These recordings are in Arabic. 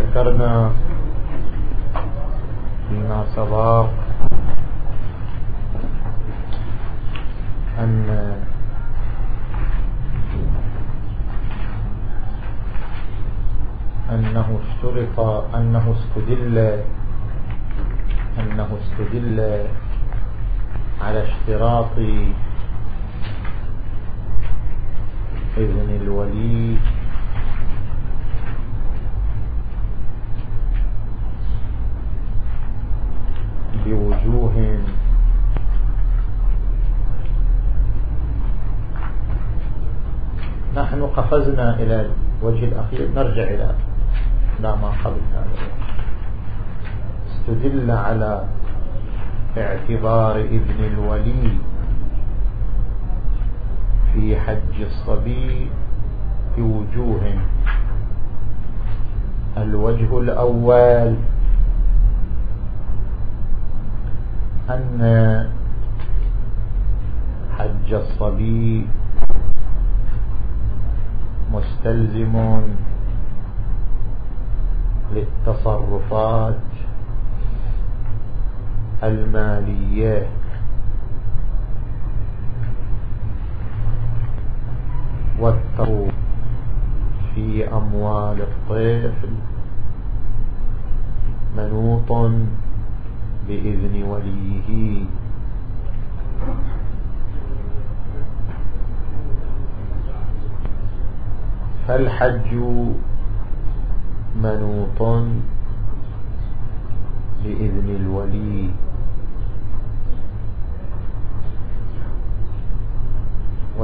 ذكرنا فيما سبق أن أنه اشترط أنه استدل أنه استدل على اشتراط إذن الولي بوجوه نحن قفزنا إلى الوجه الأخير. نرجع إلى ما قبل هذا استدل على اعتبار ابن الولي في حج الصبي بوجوه الوجه الأول أن حج الصبي مستلزم للتصرفات المالية. والتصرف في أموال الطفل منوط بإذن وليه. فالحج منوط بإذن الولي.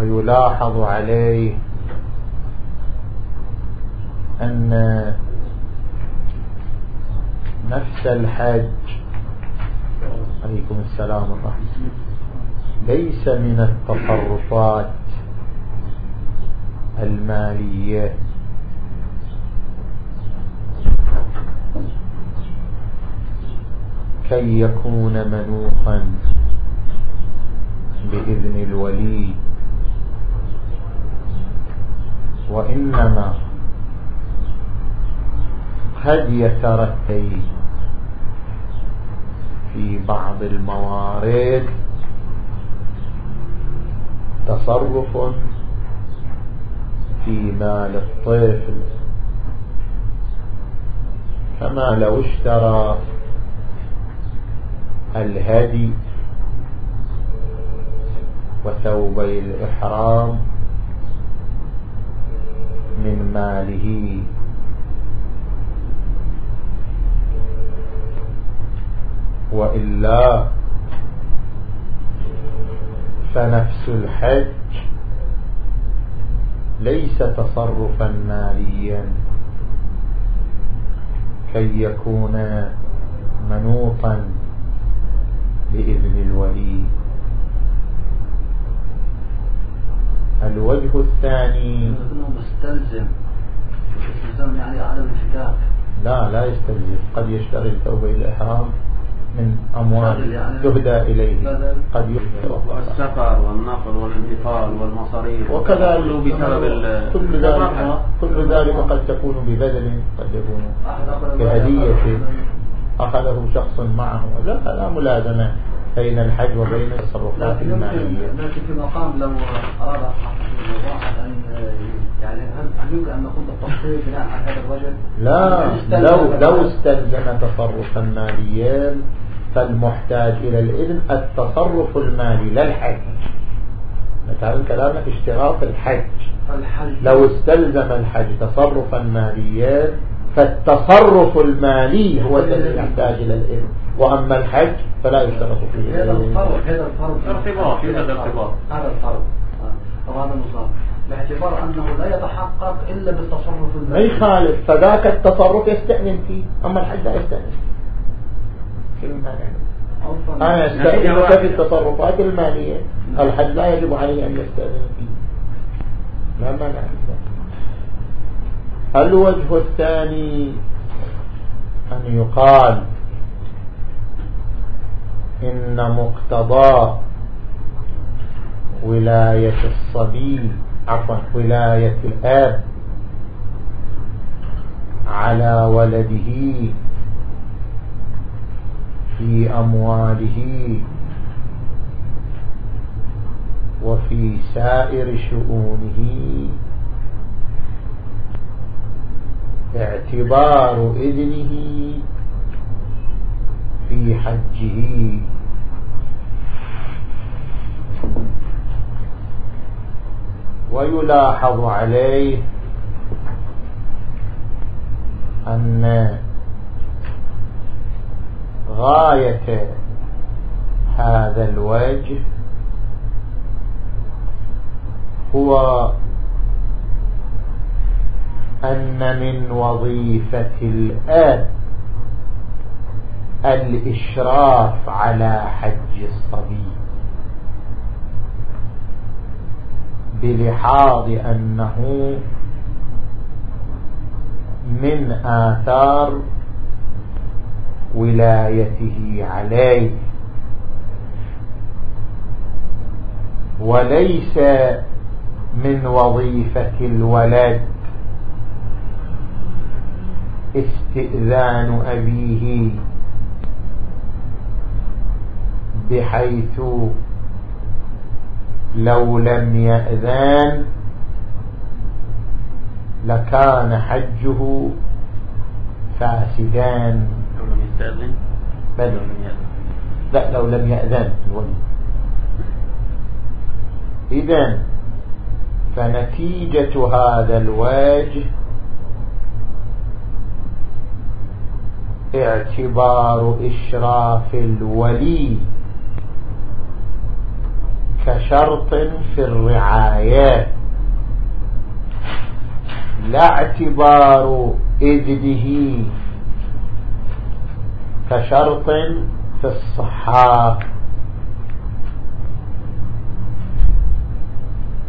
ويلاحظ عليه أن نفس الحج عليكم السلام ورحمة ليس من التصرفات المالية. كي يكون منوخا بإذن الولي وإنما قد يترتب في بعض الموارد. تصرف في مال الطفل. كما لو اشترى الهدي وثوبي الإحرام من ماله. وإلا فنفس الحج ليس تصرفا ماليا. كي يكون منوطا بإذن الولي. الوجه الثاني. مستلزم. مستلزم يعني عدم الفتاك لا لا يستلزم. قد يشتري الثوب الإحرام من أموال تهدى إليه. قد يهدى السفر والنقل والانتقال والمصاريف. وكذلك بسبب كل ذلك كل ذلك قد تكون ببدل قد يكون بهدية أخذه شخص معه. لا لا ملازمة. بين الحج وبين التصرفات المالية. لكن في مقام لو أراد الواحد أن يعني هل يمكن أن نقول التفصيل بناء على هذا الوجه؟ لا لو لو استلزم تصرفا ماليا فالمحتاج إلى الإذن التصرف المالي لا الحج مثلا كلامك اشتراط الحج. لو استلزم الحج تصرفا ماليا فالتصرف المالي هو الذي يحتاج إلى الإذن وأما الحج فلا يشترط فيه هذا الفرق هذا الفرق ارتباط هذا الارتباط هذا الفرق هذا النظام. باعتبار أنه لا يتحقق إلا بالتصرف المالي. ما يخالف فذاك التصرف يستأذن فيه. أما الحج لا يستأذن فيه. أنا يستأذن في التصرفات المالية. الحج لا يجب عليه أن يستأذن فيه. لا مانع. الوجه الثاني أن يقال إن مقتضى ولاية الصبي عفوا ولاية الآب على ولده في أمواله وفي سائر شؤونه اعتبار إذنه في حجه. ويلاحظ عليه أن غاية هذا الوجه هو أن من وظيفة الآب الإشراف على حج الصبي. بلحاظ أنه من آثار ولايته عليه. وليس من وظيفة الولد. استئذان أبيه بحيث لو لم يأذان لكان حجه فاسدان. لو لم يستأذن؟ بل. لا لو لم يأذن. الولي إذن فنتيجة هذا الوجه اعتبار إشراف الولي كشرط في الرعايات لا اعتبار إذنه كشرط في الصحة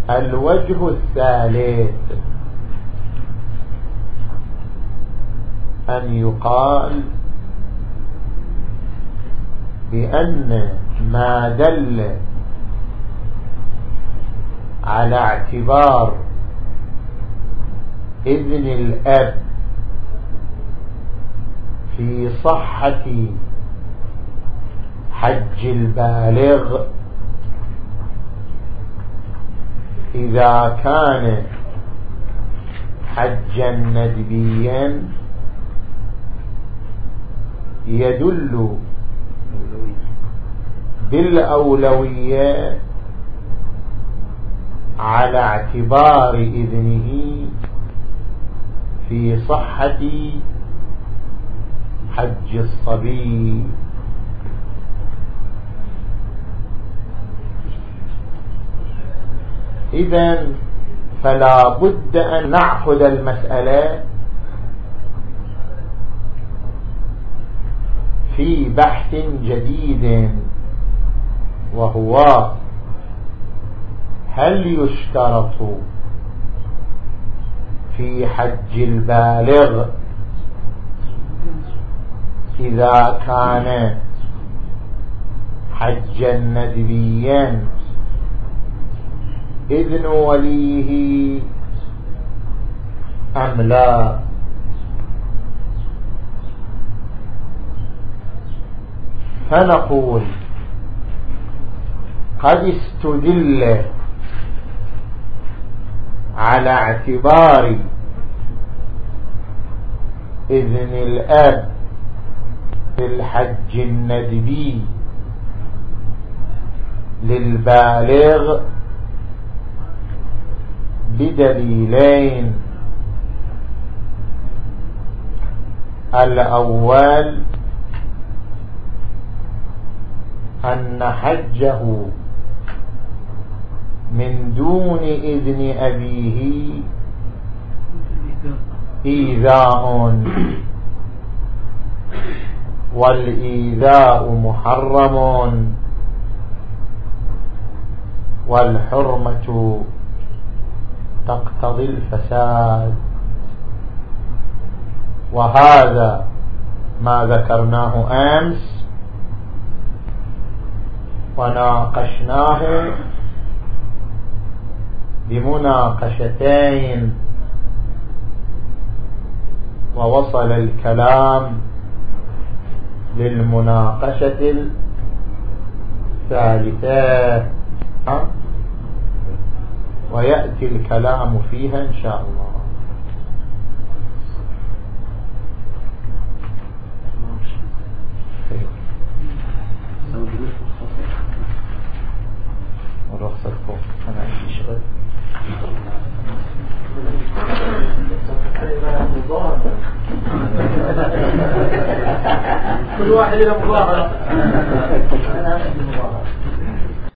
الوجه الثالث أن يقال بأن ما دل على اعتبار إذن الأب في صحة حج البالغ إذا كان حجا ندبيا يدل بالأولوية على اعتبار إذنه في صحة حج الصبي. إذا فلا بد أن نعقد المسألة في بحث جديد وهو هل يشترط في حج البالغ إذا كان حجا ندبيا؟ إذن وليه أم لا؟ فنقول قد استدل على اعتبار إذن الأب في الحج الندبي للبالغ بدليلين. الأول أن حجه من دون إذن أبيه إيذاء. والإيذاء محرم. والحرمة تقتضي الفساد. وهذا ما ذكرناه أمس. وناقشناه بمناقشتين ووصل الكلام للمناقشة الثالثة. ويأتي الكلام فيها إن شاء الله. كل واحد له مظاهرة